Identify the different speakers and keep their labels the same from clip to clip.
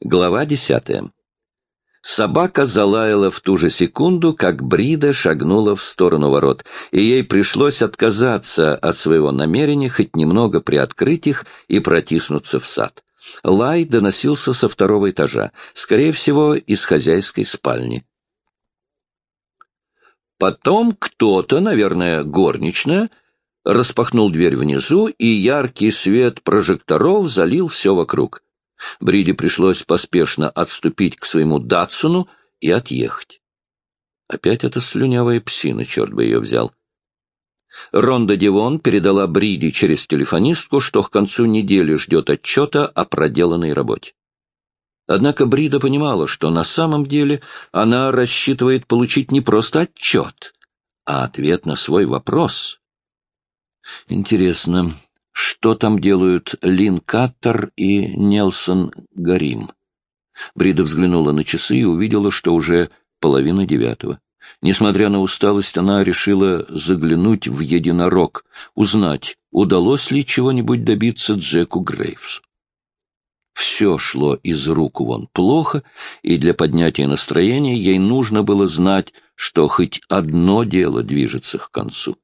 Speaker 1: Глава десятая. Собака залаяла в ту же секунду, как Брида шагнула в сторону ворот, и ей пришлось отказаться от своего намерения хоть немного приоткрыть их и протиснуться в сад. Лай доносился со второго этажа, скорее всего, из хозяйской спальни. Потом кто-то, наверное, горничная, распахнул дверь внизу, и яркий свет прожекторов залил все вокруг. Бриде пришлось поспешно отступить к своему Датсуну и отъехать. Опять эта слюнявая псина, черт бы ее взял. Ронда Дивон передала Бриди через телефонистку, что к концу недели ждет отчета о проделанной работе. Однако Брида понимала, что на самом деле она рассчитывает получить не просто отчет, а ответ на свой вопрос. Интересно, что там делают Лин Каттер и Нелсон Гарим. Брида взглянула на часы и увидела, что уже половина девятого. Несмотря на усталость, она решила заглянуть в единорог, узнать, удалось ли чего-нибудь добиться Джеку Грейвсу. Все шло из рук вон плохо, и для поднятия настроения ей нужно было знать, что хоть одно дело движется к концу.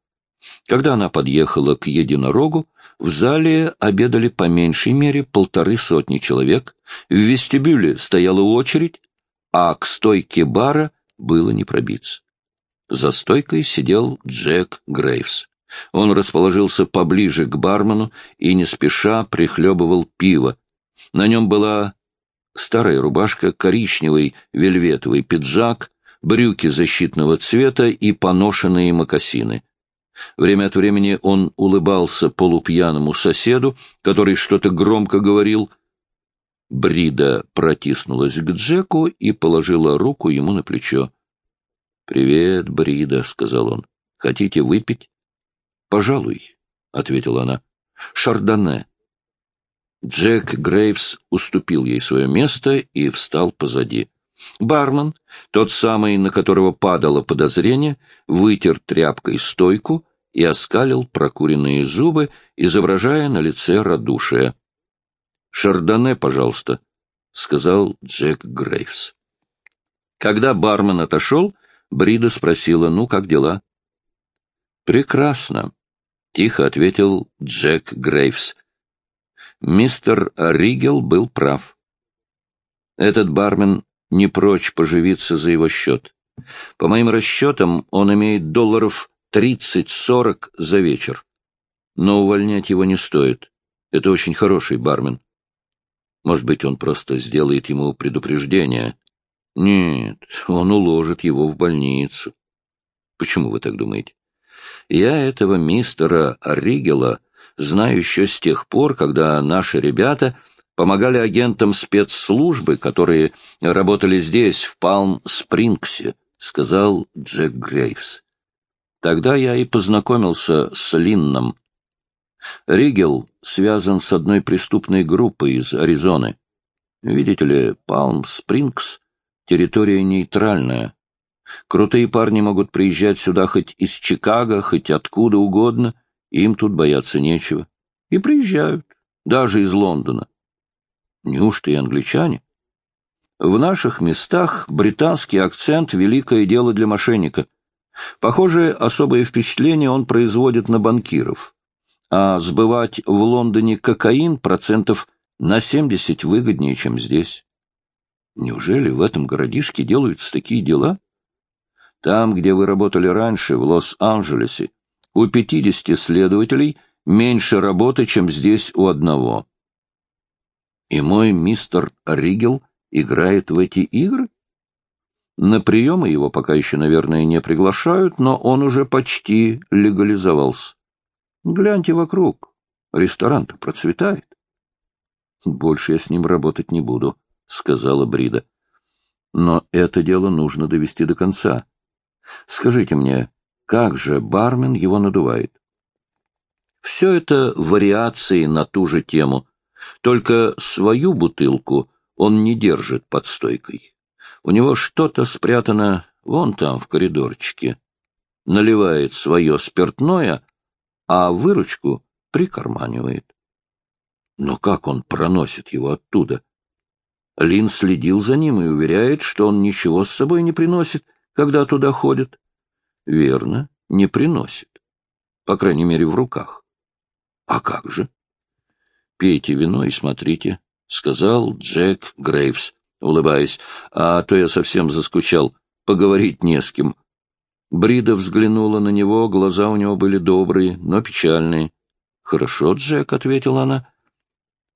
Speaker 1: Когда она подъехала к единорогу, в зале обедали по меньшей мере полторы сотни человек, в вестибюле стояла очередь, а к стойке бара было не пробиться. За стойкой сидел Джек Грейвс. Он расположился поближе к бармену и не спеша прихлебывал пиво. На нем была старая рубашка, коричневый вельветовый пиджак, брюки защитного цвета и поношенные мокасины. Время от времени он улыбался полупьяному соседу, который что-то громко говорил. Брида протиснулась к Джеку и положила руку ему на плечо. — Привет, Брида, — сказал он. — Хотите выпить? — Пожалуй, — ответила она. — Шардоне. Джек Грейвс уступил ей свое место и встал позади. Бармен, тот самый, на которого падало подозрение, вытер тряпкой стойку и оскалил прокуренные зубы, изображая на лице радушие. «Шардоне, пожалуйста», — сказал Джек Грейвс. Когда бармен отошел, Брида спросила, «Ну, как дела?» «Прекрасно», — тихо ответил Джек Грейвс. Мистер Ригел был прав. Этот бармен не прочь поживиться за его счет. По моим расчетам, он имеет долларов тридцать-сорок за вечер. Но увольнять его не стоит. Это очень хороший бармен. Может быть, он просто сделает ему предупреждение. Нет, он уложит его в больницу. Почему вы так думаете? Я этого мистера Ригела знаю еще с тех пор, когда наши ребята помогали агентам спецслужбы, которые работали здесь, в Палм-Спрингсе, сказал Джек Грейвс. Тогда я и познакомился с Линном. Ригел связан с одной преступной группой из Аризоны. Видите ли, Палм-Спрингс — территория нейтральная. Крутые парни могут приезжать сюда хоть из Чикаго, хоть откуда угодно, им тут бояться нечего. И приезжают, даже из Лондона. Неужто и англичане? В наших местах британский акцент — великое дело для мошенника. Похоже, особое впечатление он производит на банкиров. А сбывать в Лондоне кокаин процентов на 70 выгоднее, чем здесь. Неужели в этом городишке делаются такие дела? Там, где вы работали раньше, в Лос-Анджелесе, у 50 следователей меньше работы, чем здесь у одного. И мой мистер Ригел играет в эти игры? На приемы его пока еще, наверное, не приглашают, но он уже почти легализовался. Гляньте вокруг. Ресторан-то процветает. Больше я с ним работать не буду, — сказала Брида. Но это дело нужно довести до конца. Скажите мне, как же бармен его надувает? Все это вариации на ту же тему, только свою бутылку он не держит под стойкой. У него что-то спрятано вон там, в коридорчике. Наливает свое спиртное, а выручку прикарманивает. Но как он проносит его оттуда? Лин следил за ним и уверяет, что он ничего с собой не приносит, когда туда ходит. Верно, не приносит. По крайней мере, в руках. А как же? Пейте вино и смотрите, — сказал Джек Грейвс, улыбаясь. А то я совсем заскучал. Поговорить не с кем. Брида взглянула на него, глаза у него были добрые, но печальные. — Хорошо, Джек, — ответила она.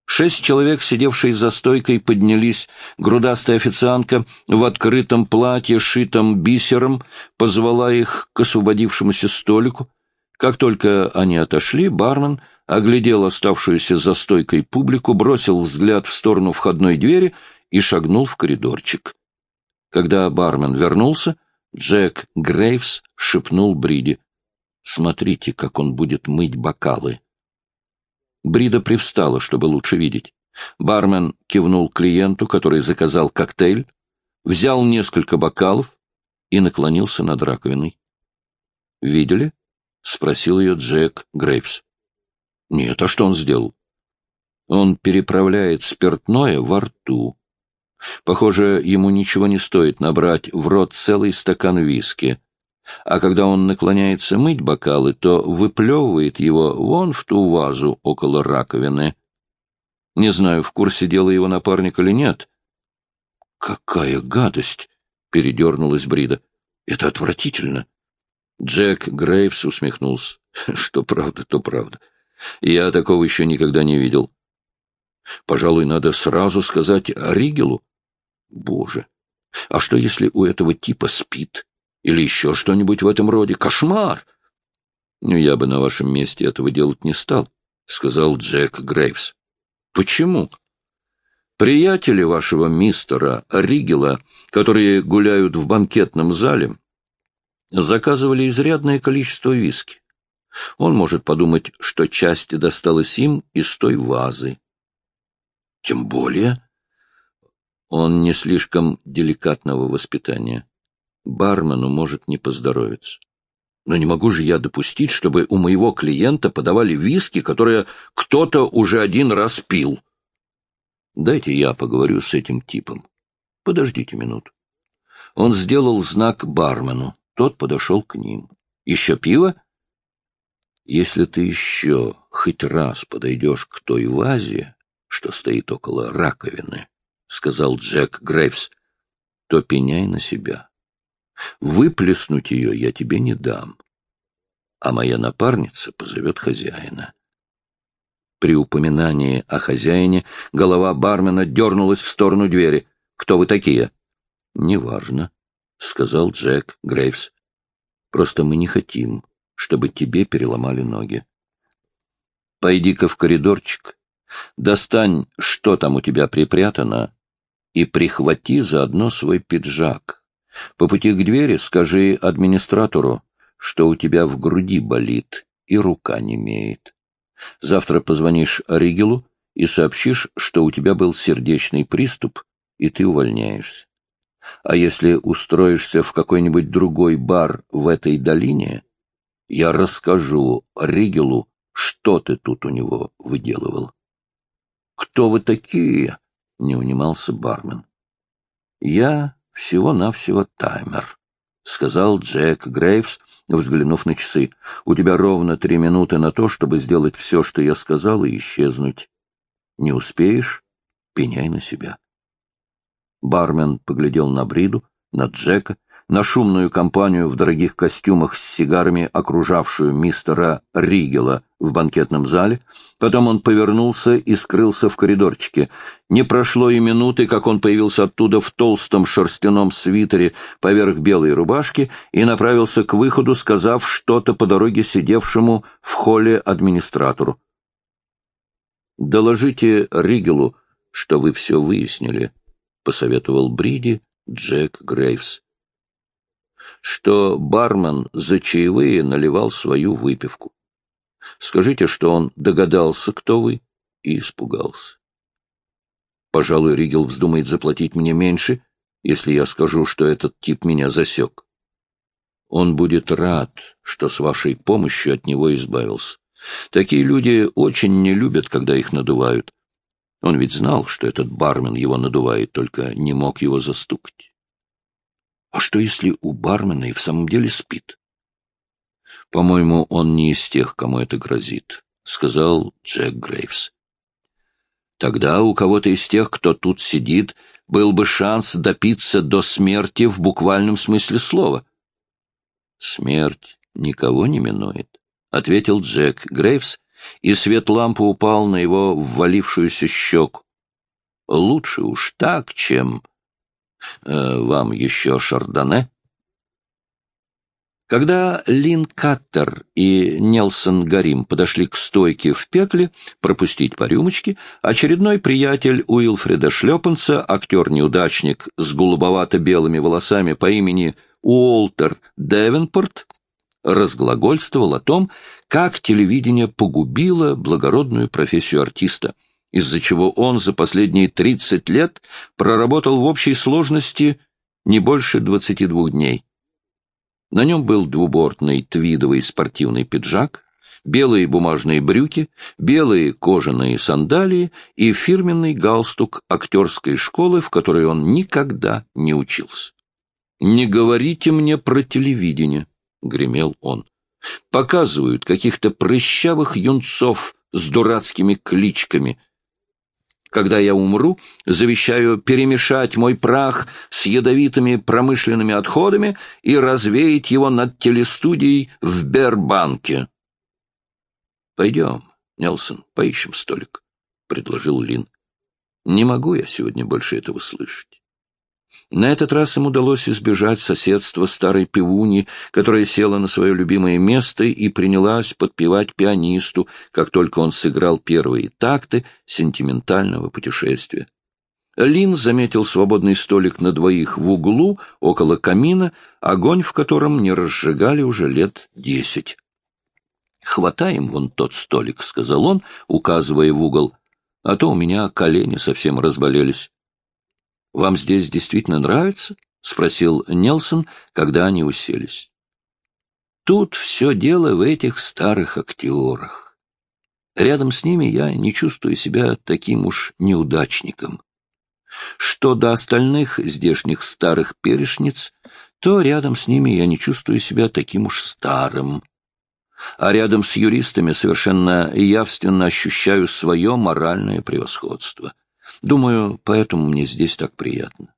Speaker 1: Шесть человек, сидевшие за стойкой, поднялись. Грудастая официантка в открытом платье, шитом бисером, позвала их к освободившемуся столику. Как только они отошли, бармен оглядел оставшуюся за стойкой публику, бросил взгляд в сторону входной двери и шагнул в коридорчик. Когда бармен вернулся, Джек Грейвс шепнул Бриди. «Смотрите, как он будет мыть бокалы». Брида привстала, чтобы лучше видеть. Бармен кивнул клиенту, который заказал коктейль, взял несколько бокалов и наклонился над раковиной. «Видели?» — спросил ее Джек Грейвс. «Нет, а что он сделал?» «Он переправляет спиртное во рту. Похоже, ему ничего не стоит набрать в рот целый стакан виски а когда он наклоняется мыть бокалы, то выплевывает его вон в ту вазу около раковины. Не знаю, в курсе дела его напарник или нет. — Какая гадость! — передернулась Брида. — Это отвратительно. Джек Грейвс усмехнулся. — Что правда, то правда. Я такого еще никогда не видел. Пожалуй, надо сразу сказать Ригелу. Боже, а что, если у этого типа спит? Или еще что-нибудь в этом роде. Кошмар! Ну, я бы на вашем месте этого делать не стал, — сказал Джек Грейвс. Почему? Приятели вашего мистера Ригела, которые гуляют в банкетном зале, заказывали изрядное количество виски. Он может подумать, что часть досталась им из той вазы. Тем более он не слишком деликатного воспитания бармену может не поздоровиться. Но не могу же я допустить, чтобы у моего клиента подавали виски, которые кто-то уже один раз пил. Дайте я поговорю с этим типом. Подождите минуту. Он сделал знак бармену. Тот подошел к ним. Еще пиво? Если ты еще хоть раз подойдешь к той вазе, что стоит около раковины, — сказал Джек Грейвс, — то пеняй на себя. Выплеснуть ее я тебе не дам, а моя напарница позовет хозяина. При упоминании о хозяине голова бармена дернулась в сторону двери. «Кто вы такие?» «Неважно», — сказал Джек Грейвс. «Просто мы не хотим, чтобы тебе переломали ноги. Пойди-ка в коридорчик, достань, что там у тебя припрятано, и прихвати заодно свой пиджак. По пути к двери скажи администратору, что у тебя в груди болит и рука не имеет. Завтра позвонишь Ригелу и сообщишь, что у тебя был сердечный приступ, и ты увольняешься. А если устроишься в какой-нибудь другой бар в этой долине, я расскажу Ригелу, что ты тут у него выделывал. — Кто вы такие? — не унимался бармен. — Я всего-навсего таймер, — сказал Джек Грейвс, взглянув на часы. — У тебя ровно три минуты на то, чтобы сделать все, что я сказал, и исчезнуть. Не успеешь — пеняй на себя. Бармен поглядел на Бриду, на Джека, на шумную компанию в дорогих костюмах с сигарами, окружавшую мистера Ригела в банкетном зале. Потом он повернулся и скрылся в коридорчике. Не прошло и минуты, как он появился оттуда в толстом шерстяном свитере поверх белой рубашки и направился к выходу, сказав что-то по дороге сидевшему в холле администратору. «Доложите Ригелу, что вы все выяснили», — посоветовал Бриди Джек Грейвс что бармен за чаевые наливал свою выпивку. Скажите, что он догадался, кто вы, и испугался. Пожалуй, Ригел вздумает заплатить мне меньше, если я скажу, что этот тип меня засек. Он будет рад, что с вашей помощью от него избавился. Такие люди очень не любят, когда их надувают. Он ведь знал, что этот бармен его надувает, только не мог его застукать. А что, если у бармена и в самом деле спит? По-моему, он не из тех, кому это грозит, — сказал Джек Грейвс. Тогда у кого-то из тех, кто тут сидит, был бы шанс допиться до смерти в буквальном смысле слова. Смерть никого не минует, — ответил Джек Грейвс, и свет лампы упал на его ввалившуюся щеку. Лучше уж так, чем... Э, вам еще шардоне? Когда Лин Каттер и Нелсон Гарим подошли к стойке в пекле пропустить по рюмочке, очередной приятель Уилфреда Шлепанца, актер-неудачник с голубовато-белыми волосами по имени Уолтер Девенпорт, разглагольствовал о том, как телевидение погубило благородную профессию артиста, из-за чего он за последние 30 лет проработал в общей сложности не больше 22 дней. На нем был двубортный твидовый спортивный пиджак, белые бумажные брюки, белые кожаные сандалии и фирменный галстук актерской школы, в которой он никогда не учился. «Не говорите мне про телевидение», — гремел он. «Показывают каких-то прыщавых юнцов с дурацкими кличками, когда я умру, завещаю перемешать мой прах с ядовитыми промышленными отходами и развеять его над телестудией в Бербанке. — Пойдем, Нелсон, поищем столик, — предложил Лин. — Не могу я сегодня больше этого слышать. На этот раз им удалось избежать соседства старой пивуни, которая села на свое любимое место и принялась подпевать пианисту, как только он сыграл первые такты сентиментального путешествия. Лин заметил свободный столик на двоих в углу, около камина, огонь в котором не разжигали уже лет десять. «Хватаем вон тот столик», — сказал он, указывая в угол, — «а то у меня колени совсем разболелись». Вам здесь действительно нравится? — спросил Нелсон, когда они уселись. Тут все дело в этих старых актерах. Рядом с ними я не чувствую себя таким уж неудачником. Что до остальных здешних старых перешниц, то рядом с ними я не чувствую себя таким уж старым. А рядом с юристами совершенно явственно ощущаю свое моральное превосходство — Думаю, поэтому мне здесь так приятно.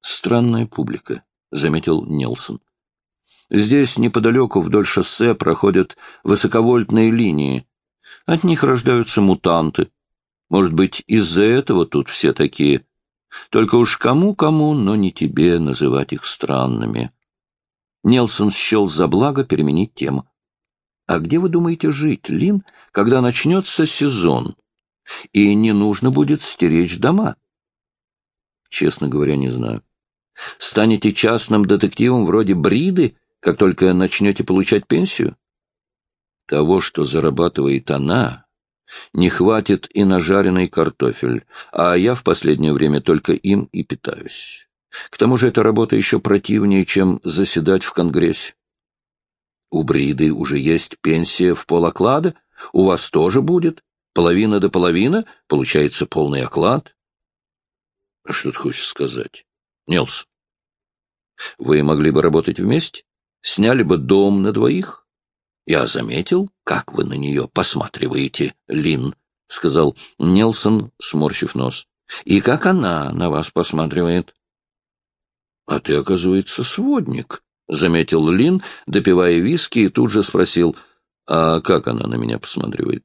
Speaker 1: Странная публика, — заметил Нелсон. Здесь неподалеку вдоль шоссе проходят высоковольтные линии. От них рождаются мутанты. Может быть, из-за этого тут все такие. Только уж кому-кому, но не тебе называть их странными. Нелсон счел за благо переменить тему. — А где вы думаете жить, Лин, когда начнется сезон? И не нужно будет стеречь дома? Честно говоря, не знаю. Станете частным детективом вроде Бриды, как только начнете получать пенсию? Того, что зарабатывает она, не хватит и на жареный картофель, а я в последнее время только им и питаюсь. К тому же эта работа еще противнее, чем заседать в Конгрессе. У Бриды уже есть пенсия в полоклада, у вас тоже будет. Половина до половины, получается полный оклад. Что ты хочешь сказать? Нелс, вы могли бы работать вместе? Сняли бы дом на двоих? Я заметил, как вы на нее посматриваете, Лин, — сказал Нелсон, сморщив нос. И как она на вас посматривает? — А ты, оказывается, сводник, — заметил Лин, допивая виски, и тут же спросил, — а как она на меня посматривает?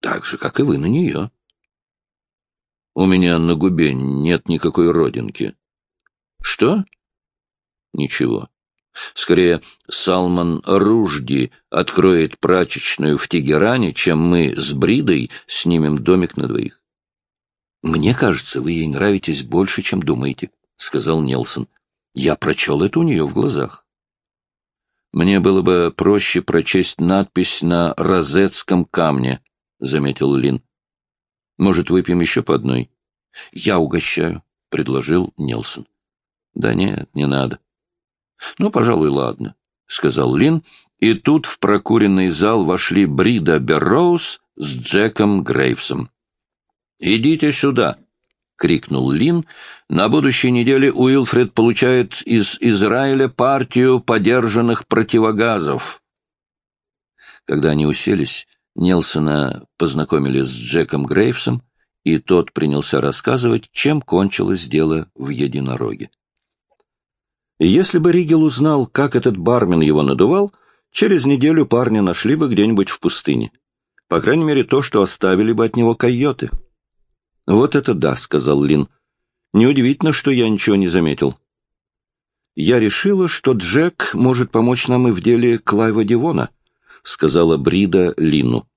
Speaker 1: Так же, как и вы на нее. У меня на губе нет никакой родинки. Что? Ничего. Скорее, Салман Ружди откроет прачечную в Тегеране, чем мы с Бридой снимем домик на двоих. «Мне кажется, вы ей нравитесь больше, чем думаете», — сказал Нелсон. «Я прочел это у нее в глазах». Мне было бы проще прочесть надпись на розетском камне — заметил Лин. — Может, выпьем еще по одной? — Я угощаю, — предложил Нелсон. — Да нет, не надо. — Ну, пожалуй, ладно, — сказал Лин, и тут в прокуренный зал вошли Брида Берроуз с Джеком Грейвсом. «Идите сюда!» — крикнул Лин. «На будущей неделе Уилфред получает из Израиля партию подержанных противогазов». Когда они уселись, Нелсона познакомили с Джеком Грейвсом, и тот принялся рассказывать, чем кончилось дело в единороге. Если бы Ригел узнал, как этот бармен его надувал, через неделю парня нашли бы где-нибудь в пустыне. По крайней мере, то, что оставили бы от него койоты. «Вот это да», — сказал Лин. «Неудивительно, что я ничего не заметил». «Я решила, что Джек может помочь нам и в деле Клайва Дивона», — сказала Брида Лину.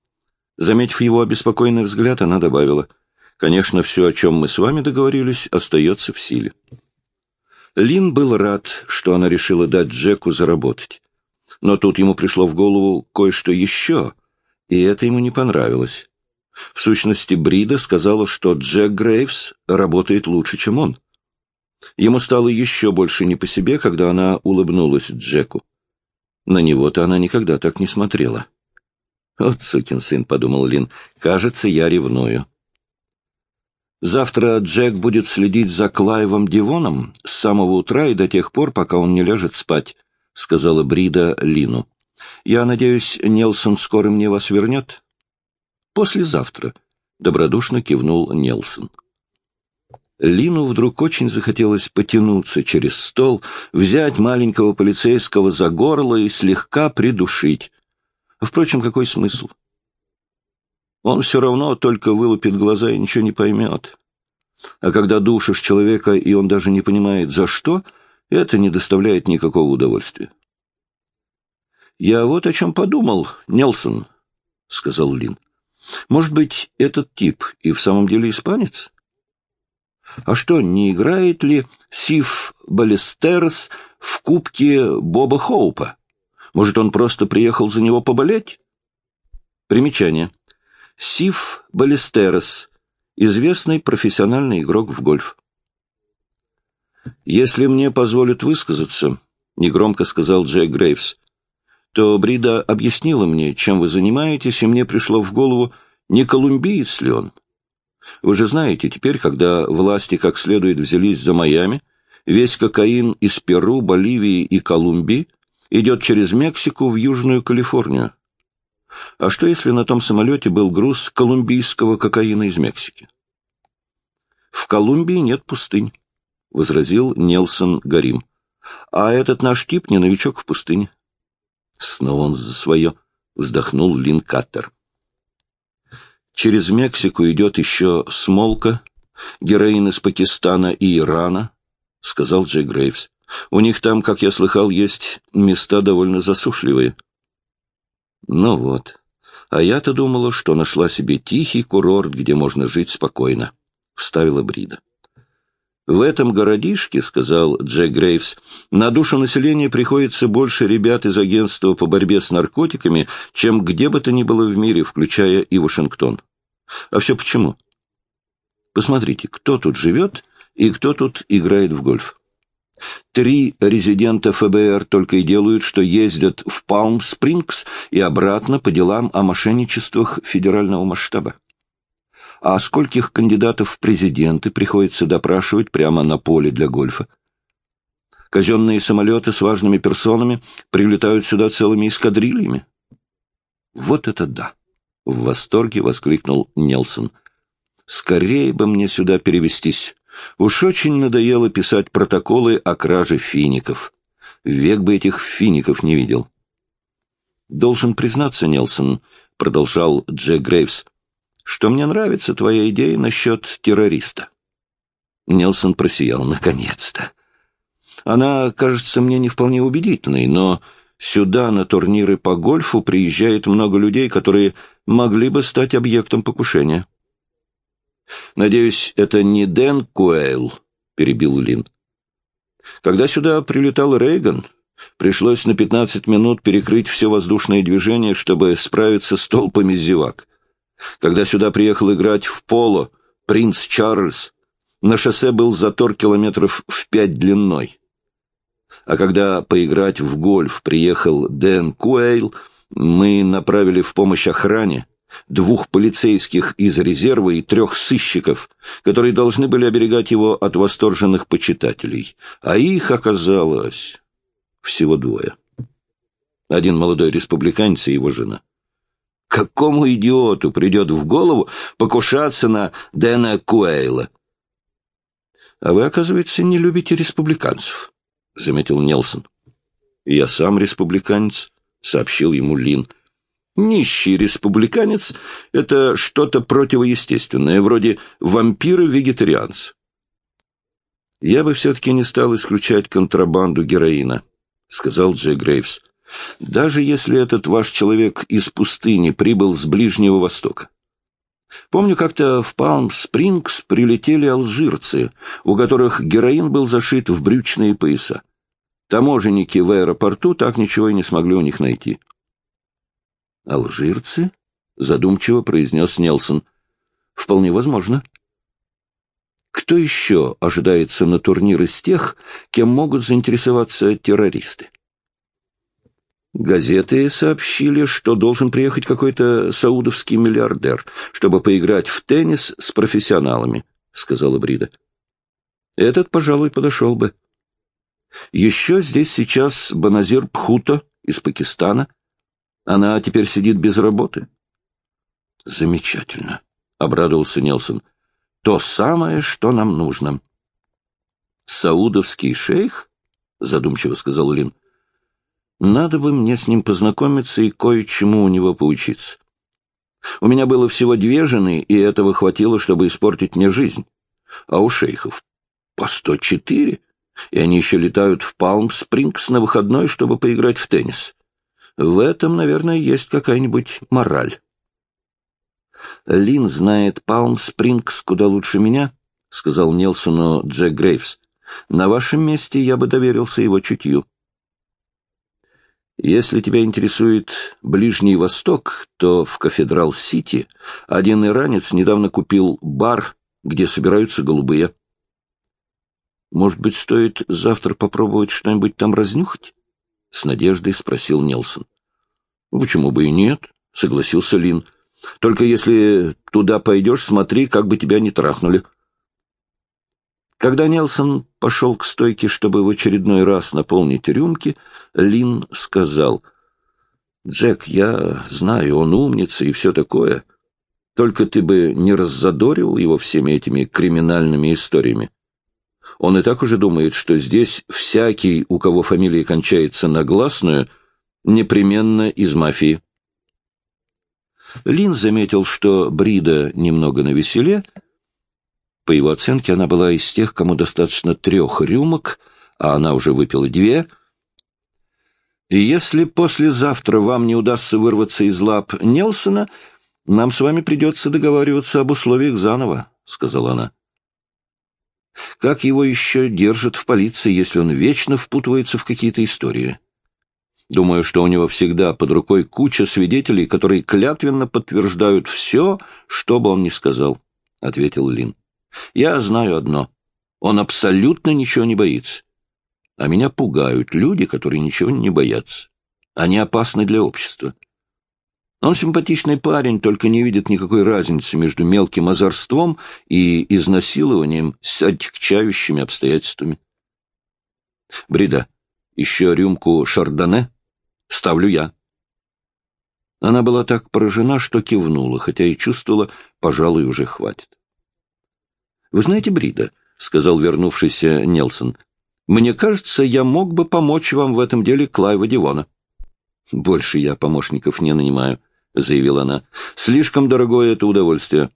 Speaker 1: Заметив его обеспокоенный взгляд, она добавила, «Конечно, все, о чем мы с вами договорились, остается в силе». Лин был рад, что она решила дать Джеку заработать. Но тут ему пришло в голову кое-что еще, и это ему не понравилось. В сущности, Брида сказала, что Джек Грейвс работает лучше, чем он. Ему стало еще больше не по себе, когда она улыбнулась Джеку. На него-то она никогда так не смотрела. «Вот сукин сын», — подумал Лин, — «кажется, я ревную». Завтра Джек будет следить за Клайвом Дивоном с самого утра и до тех пор, пока он не ляжет спать, — сказала Брида Лину. — Я надеюсь, Нелсон скоро мне вас вернет? — Послезавтра, — добродушно кивнул Нелсон. Лину вдруг очень захотелось потянуться через стол, взять маленького полицейского за горло и слегка придушить. Впрочем, какой смысл? — он все равно только вылупит глаза и ничего не поймет. А когда душишь человека, и он даже не понимает, за что, это не доставляет никакого удовольствия. «Я вот о чем подумал, Нелсон», — сказал Лин. «Может быть, этот тип и в самом деле испанец? А что, не играет ли Сиф Балестерс в кубке Боба Хоупа? Может, он просто приехал за него поболеть?» Примечание. Сиф Балестерос, известный профессиональный игрок в гольф. «Если мне позволят высказаться», — негромко сказал Джек Грейвс, то Брида объяснила мне, чем вы занимаетесь, и мне пришло в голову, не колумбиец ли он. Вы же знаете, теперь, когда власти как следует взялись за Майами, весь кокаин из Перу, Боливии и Колумбии идет через Мексику в Южную Калифорнию. А что, если на том самолете был груз колумбийского кокаина из Мексики? В Колумбии нет пустынь, — возразил Нелсон Гарим. А этот наш тип не новичок в пустыне. Снова он за свое, — вздохнул Лин Каттер. Через Мексику идет еще смолка, героин из Пакистана и Ирана, — сказал Джей Грейвс. У них там, как я слыхал, есть места довольно засушливые. Ну вот. А я-то думала, что нашла себе тихий курорт, где можно жить спокойно, — вставила Брида. В этом городишке, — сказал Джек Грейвс, — на душу населения приходится больше ребят из агентства по борьбе с наркотиками, чем где бы то ни было в мире, включая и Вашингтон. А все почему? Посмотрите, кто тут живет и кто тут играет в гольф. Три резидента ФБР только и делают, что ездят в Палм-Спрингс и обратно по делам о мошенничествах федерального масштаба. А скольких кандидатов в президенты приходится допрашивать прямо на поле для гольфа? Казенные самолеты с важными персонами прилетают сюда целыми эскадрильями. Вот это да! В восторге воскликнул Нелсон. Скорее бы мне сюда перевестись. Уж очень надоело писать протоколы о краже фиников. Век бы этих фиников не видел. «Должен признаться, Нелсон», — продолжал Джек Грейвс, «что мне нравится твоя идея насчет террориста». Нелсон просиял. «Наконец-то!» «Она кажется мне не вполне убедительной, но сюда на турниры по гольфу приезжает много людей, которые могли бы стать объектом покушения». Надеюсь, это не Дэн Куэйл, — перебил Лин. Когда сюда прилетал Рейган, пришлось на пятнадцать минут перекрыть все воздушное движение, чтобы справиться с толпами зевак. Когда сюда приехал играть в поло принц Чарльз, на шоссе был затор километров в пять длиной. А когда поиграть в гольф приехал Дэн Куэйл, мы направили в помощь охране, двух полицейских из резерва и трех сыщиков, которые должны были оберегать его от восторженных почитателей. А их оказалось всего двое. Один молодой республиканец и его жена. Какому идиоту придет в голову покушаться на Дэна Куэйла? — А вы, оказывается, не любите республиканцев, — заметил Нелсон. — Я сам республиканец, — сообщил ему Лин. — Нищий республиканец — это что-то противоестественное, вроде вампира-вегетарианца. Я бы все-таки не стал исключать контрабанду героина, — сказал Джей Грейвс даже если этот ваш человек из пустыни прибыл с Ближнего Востока. Помню, как-то в Палм-Спрингс прилетели алжирцы, у которых героин был зашит в брючные пояса. Таможенники в аэропорту так ничего и не смогли у них найти. «Алжирцы?» — задумчиво произнес Нелсон. «Вполне возможно». Кто еще ожидается на турнир из тех, кем могут заинтересоваться террористы? Газеты сообщили, что должен приехать какой-то саудовский миллиардер, чтобы поиграть в теннис с профессионалами, — сказала Брида. Этот, пожалуй, подошел бы. Еще здесь сейчас Баназир Пхута из Пакистана. Она теперь сидит без работы. Замечательно, — обрадовался Нелсон. То самое, что нам нужно. Саудовский шейх? — задумчиво сказал Лин. — надо бы мне с ним познакомиться и кое-чему у него поучиться. У меня было всего две жены, и этого хватило, чтобы испортить мне жизнь. А у шейхов по сто четыре, и они еще летают в Палм-Спрингс на выходной, чтобы поиграть в теннис. В этом, наверное, есть какая-нибудь мораль. «Лин знает Палм-Спрингс куда лучше меня», — сказал Нелсону Джек Грейвс. «На вашем месте я бы доверился его чутью». Если тебя интересует Ближний Восток, то в Кафедрал-Сити один иранец недавно купил бар, где собираются голубые. Может быть, стоит завтра попробовать что-нибудь там разнюхать? — с надеждой спросил Нелсон. — Почему бы и нет? — согласился Лин. — Только если туда пойдешь, смотри, как бы тебя не трахнули. — когда Нелсон пошел к стойке, чтобы в очередной раз наполнить рюмки, Лин сказал, «Джек, я знаю, он умница и все такое, только ты бы не раззадорил его всеми этими криминальными историями. Он и так уже думает, что здесь всякий, у кого фамилия кончается на гласную, непременно из мафии». Лин заметил, что Брида немного навеселе, — по его оценке, она была из тех, кому достаточно трех рюмок, а она уже выпила две. Если послезавтра вам не удастся вырваться из лап Нелсона, нам с вами придется договариваться об условиях заново, — сказала она. Как его еще держат в полиции, если он вечно впутывается в какие-то истории? Думаю, что у него всегда под рукой куча свидетелей, которые клятвенно подтверждают все, что бы он ни сказал, — ответил Лин. Я знаю одно. Он абсолютно ничего не боится. А меня пугают люди, которые ничего не боятся. Они опасны для общества. Он симпатичный парень, только не видит никакой разницы между мелким озорством и изнасилованием с отягчающими обстоятельствами. Брида, еще рюмку шардоне? Ставлю я. Она была так поражена, что кивнула, хотя и чувствовала, пожалуй, уже хватит. «Вы знаете, Брида», — сказал вернувшийся Нелсон, — «мне кажется, я мог бы помочь вам в этом деле Клайва Дивона». «Больше я помощников не нанимаю», — заявила она. «Слишком дорогое это удовольствие».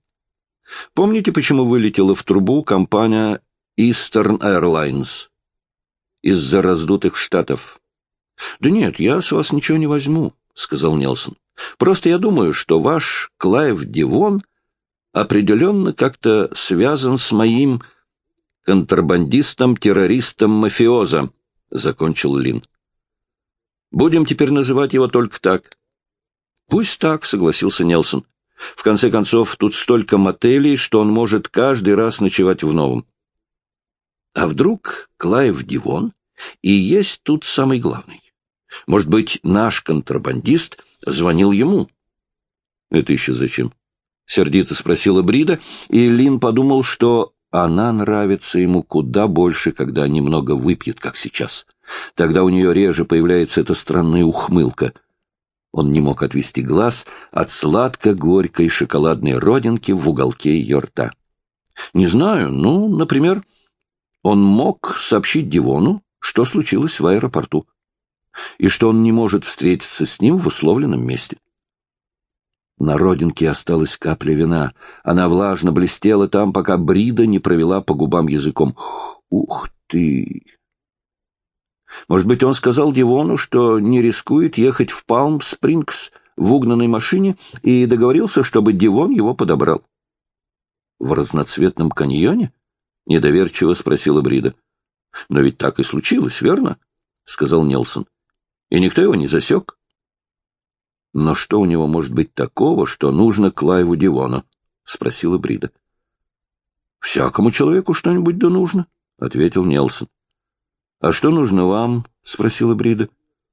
Speaker 1: «Помните, почему вылетела в трубу компания Eastern Airlines?» «Из-за раздутых штатов». «Да нет, я с вас ничего не возьму», — сказал Нелсон. «Просто я думаю, что ваш Клайв Дивон определенно как-то связан с моим контрабандистом-террористом-мафиозом, — закончил Лин. Будем теперь называть его только так. Пусть так, — согласился Нелсон. В конце концов, тут столько мотелей, что он может каждый раз ночевать в новом. А вдруг Клайв Дивон и есть тут самый главный? Может быть, наш контрабандист звонил ему? Это еще зачем? Сердито спросила Брида, и Лин подумал, что она нравится ему куда больше, когда немного выпьет, как сейчас. Тогда у нее реже появляется эта странная ухмылка. Он не мог отвести глаз от сладко-горькой шоколадной родинки в уголке ее рта. Не знаю, ну, например, он мог сообщить Дивону, что случилось в аэропорту, и что он не может встретиться с ним в условленном месте. На родинке осталась капля вина. Она влажно блестела там, пока Брида не провела по губам языком. «Ух ты!» Может быть, он сказал Дивону, что не рискует ехать в Палм-Спрингс в угнанной машине и договорился, чтобы Дивон его подобрал. «В разноцветном каньоне?» — недоверчиво спросила Брида. «Но ведь так и случилось, верно?» — сказал Нелсон. «И никто его не засек?» Но что у него может быть такого, что нужно Клайву Дивону? — спросила Брида. — Всякому человеку что-нибудь да нужно, — ответил Нелсон. — А что нужно вам? — спросила Брида.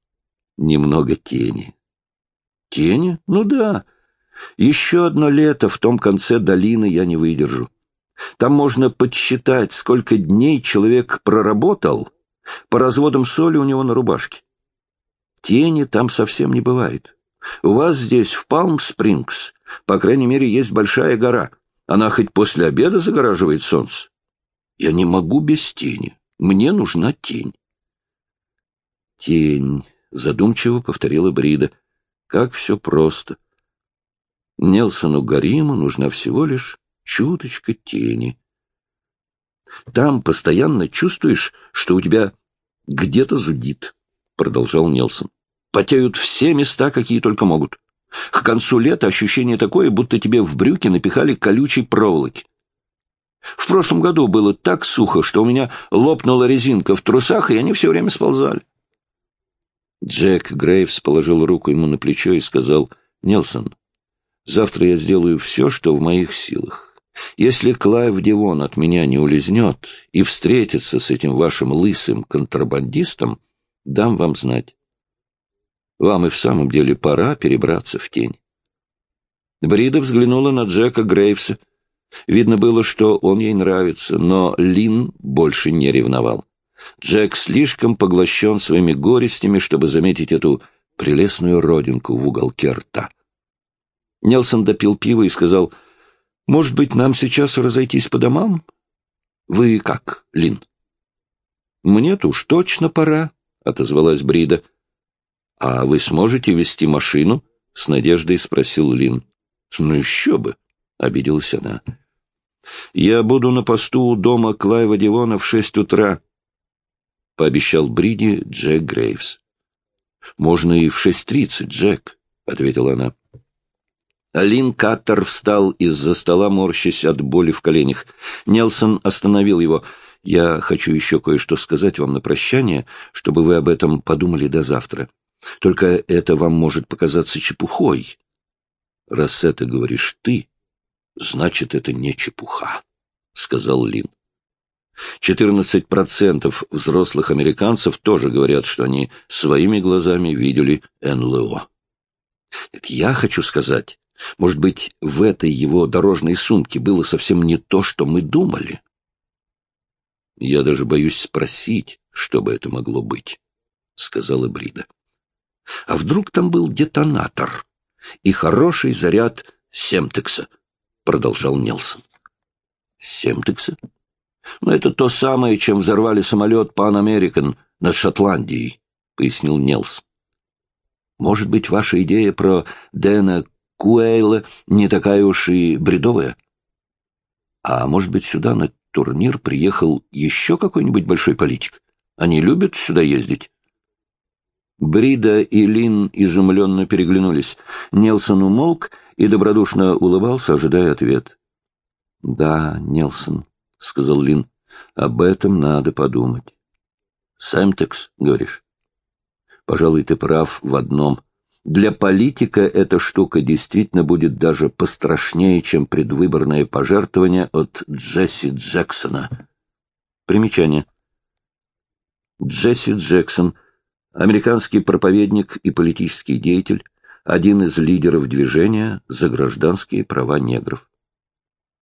Speaker 1: — Немного тени. — Тени? Ну да. Еще одно лето в том конце долины я не выдержу. Там можно подсчитать, сколько дней человек проработал по разводам соли у него на рубашке. Тени там совсем не бывает. У вас здесь, в Палм-Спрингс, по крайней мере, есть большая гора. Она хоть после обеда загораживает солнце. Я не могу без тени. Мне нужна тень. Тень, задумчиво повторила Брида. Как все просто. Нелсону Гариму нужна всего лишь чуточка тени. Там постоянно чувствуешь, что у тебя где-то зудит, продолжал Нелсон потеют все места, какие только могут. К концу лета ощущение такое, будто тебе в брюки напихали колючей проволоки. В прошлом году было так сухо, что у меня лопнула резинка в трусах, и они все время сползали. Джек Грейвс положил руку ему на плечо и сказал, «Нелсон, завтра я сделаю все, что в моих силах. Если Клайв Дивон от меня не улизнет и встретится с этим вашим лысым контрабандистом, дам вам знать. Вам и в самом деле пора перебраться в тень. Брида взглянула на Джека Грейвса. Видно было, что он ей нравится, но Лин больше не ревновал. Джек слишком поглощен своими горестями, чтобы заметить эту прелестную родинку в уголке рта. Нелсон допил пиво и сказал, «Может быть, нам сейчас разойтись по домам? Вы как, Лин?» «Мне-то уж точно пора», — отозвалась Брида. — А вы сможете вести машину? — с надеждой спросил Лин. — Ну еще бы! — обиделась она. — Я буду на посту у дома Клайва Дивона в шесть утра, — пообещал Бриди Джек Грейвс. — Можно и в шесть тридцать, Джек, — ответила она. Лин Каттер встал из-за стола, морщась от боли в коленях. Нелсон остановил его. «Я хочу еще кое-что сказать вам на прощание, чтобы вы об этом подумали до завтра. Только это вам может показаться чепухой. Раз это говоришь ты, значит, это не чепуха, — сказал Лин. Четырнадцать процентов взрослых американцев тоже говорят, что они своими глазами видели НЛО. Это я хочу сказать, может быть, в этой его дорожной сумке было совсем не то, что мы думали. Я даже боюсь спросить, что бы это могло быть, — сказала Брида. А вдруг там был детонатор и хороший заряд Семтекса, продолжал Нелсон. Семтекса? Ну, это то самое, чем взорвали самолет Pan American над Шотландией, пояснил Нелсон. Может быть, ваша идея про Дэна Куэйла не такая уж и бредовая? А может быть, сюда на турнир приехал еще какой-нибудь большой политик? Они любят сюда ездить? Брида и Лин изумленно переглянулись. Нелсон умолк и добродушно улыбался, ожидая ответ. — Да, Нелсон, — сказал Лин, — об этом надо подумать. — Сэмтекс, говоришь? — Пожалуй, ты прав в одном. Для политика эта штука действительно будет даже пострашнее, чем предвыборное пожертвование от Джесси Джексона. Примечание. Джесси Джексон — американский проповедник и политический деятель, один из лидеров движения за гражданские права негров.